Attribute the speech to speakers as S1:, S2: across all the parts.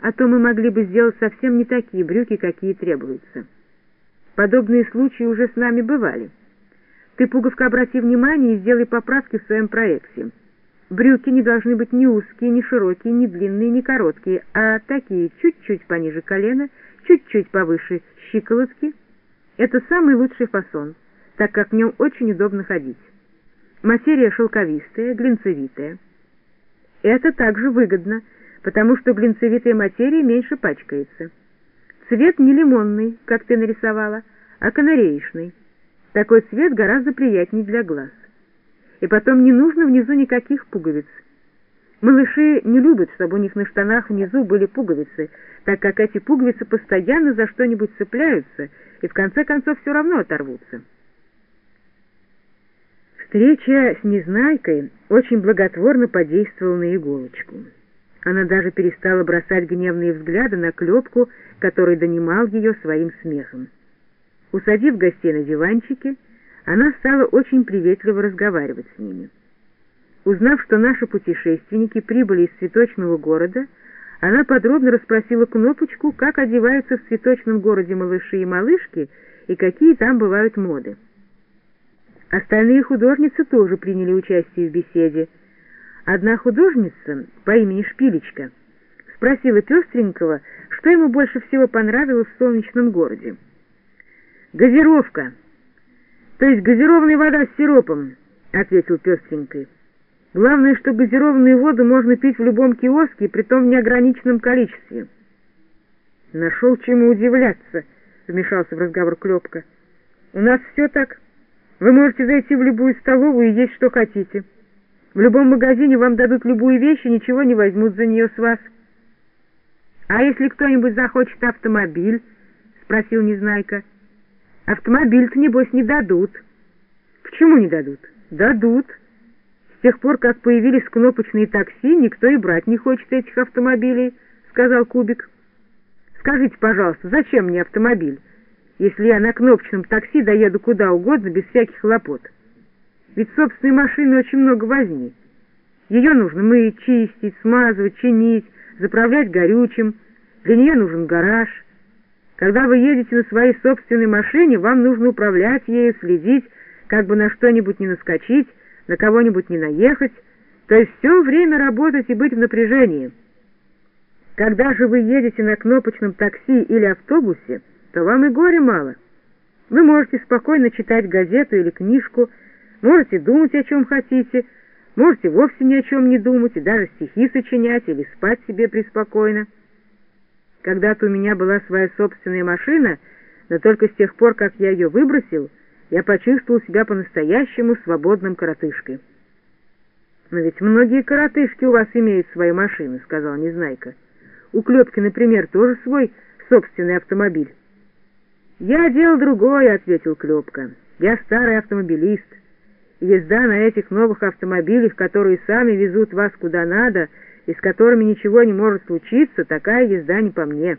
S1: а то мы могли бы сделать совсем не такие брюки, какие требуются. Подобные случаи уже с нами бывали. Ты, Пуговка, обрати внимание и сделай поправки в своем проекте. Брюки не должны быть ни узкие, ни широкие, ни длинные, ни короткие, а такие чуть-чуть пониже колена, чуть-чуть повыше щиколотки. Это самый лучший фасон, так как в нем очень удобно ходить. Материя шелковистая, глинцевитая. Это также выгодно, потому что глинцевитая материя меньше пачкается. Цвет не лимонный, как ты нарисовала, а канареечный. Такой цвет гораздо приятнее для глаз. И потом не нужно внизу никаких пуговиц. Малыши не любят, чтобы у них на штанах внизу были пуговицы, так как эти пуговицы постоянно за что-нибудь цепляются и в конце концов все равно оторвутся. Встреча с Незнайкой очень благотворно подействовала на иголочку. Она даже перестала бросать гневные взгляды на клепку, который донимал ее своим смехом. Усадив гостей на диванчике, она стала очень приветливо разговаривать с ними. Узнав, что наши путешественники прибыли из цветочного города, она подробно расспросила Кнопочку, как одеваются в цветочном городе малыши и малышки и какие там бывают моды. Остальные художницы тоже приняли участие в беседе. Одна художница по имени Шпилечка спросила Пестренького, что ему больше всего понравилось в солнечном городе. «Газировка, то есть газированная вода с сиропом», — ответил Пестренький. «Главное, что газированную воду можно пить в любом киоске, притом в неограниченном количестве». «Нашел чему удивляться», — вмешался в разговор Клепка. «У нас все так». Вы можете зайти в любую столовую и есть что хотите. В любом магазине вам дадут любую вещь и ничего не возьмут за нее с вас. — А если кто-нибудь захочет автомобиль? — спросил Незнайка. — Автомобиль-то, небось, не дадут. — Почему не дадут? — Дадут. С тех пор, как появились кнопочные такси, никто и брать не хочет этих автомобилей, — сказал Кубик. — Скажите, пожалуйста, зачем мне автомобиль? если я на кнопочном такси доеду куда угодно без всяких хлопот. Ведь собственной машины очень много возни. Ее нужно мыть, чистить, смазывать, чинить, заправлять горючим. Для нее нужен гараж. Когда вы едете на своей собственной машине, вам нужно управлять ею, следить, как бы на что-нибудь не наскочить, на кого-нибудь не наехать, то есть все время работать и быть в напряжении. Когда же вы едете на кнопочном такси или автобусе, то вам и горе мало. Вы можете спокойно читать газету или книжку, можете думать о чем хотите, можете вовсе ни о чем не думать и даже стихи сочинять или спать себе преспокойно. Когда-то у меня была своя собственная машина, но только с тех пор, как я ее выбросил, я почувствовал себя по-настоящему свободным коротышкой. «Но ведь многие коротышки у вас имеют свои машины», — сказал Незнайка. «У Клепки, например, тоже свой собственный автомобиль». «Я делал другое», — ответил Клепка. «Я старый автомобилист. Езда на этих новых автомобилях, которые сами везут вас куда надо и с которыми ничего не может случиться, такая езда не по мне.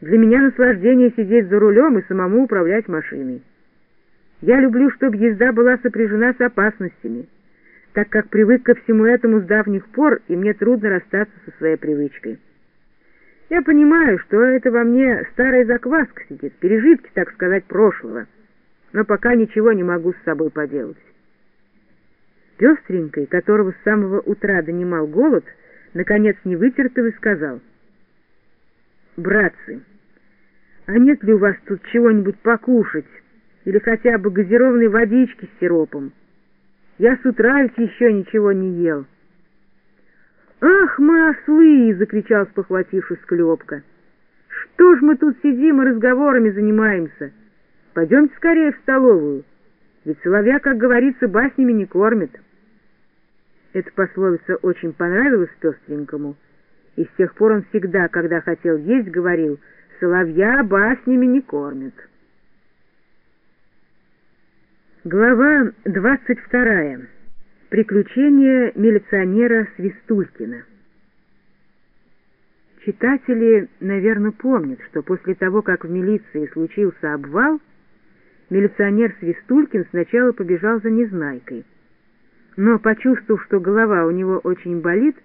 S1: Для меня наслаждение сидеть за рулем и самому управлять машиной. Я люблю, чтобы езда была сопряжена с опасностями, так как привык ко всему этому с давних пор, и мне трудно расстаться со своей привычкой». Я понимаю, что это во мне старая закваска сидит, пережитки, так сказать, прошлого, но пока ничего не могу с собой поделать. Пестренькой, которого с самого утра донимал голод, наконец не вытерпел и сказал, «Братцы, а нет ли у вас тут чего-нибудь покушать или хотя бы газированной водички с сиропом? Я с утра ведь еще ничего не ел». «Ах, мы ослы!» — закричал, спохватившись Клепка. «Что ж мы тут сидим и разговорами занимаемся? Пойдемте скорее в столовую, ведь соловья, как говорится, баснями не кормит». Эта пословица очень понравилась пестренькому, и с тех пор он всегда, когда хотел есть, говорил «соловья баснями не кормят». Глава двадцать вторая. Приключения милиционера Свистулькина Читатели, наверное, помнят, что после того, как в милиции случился обвал, милиционер Свистулькин сначала побежал за Незнайкой. Но, почувствовав, что голова у него очень болит,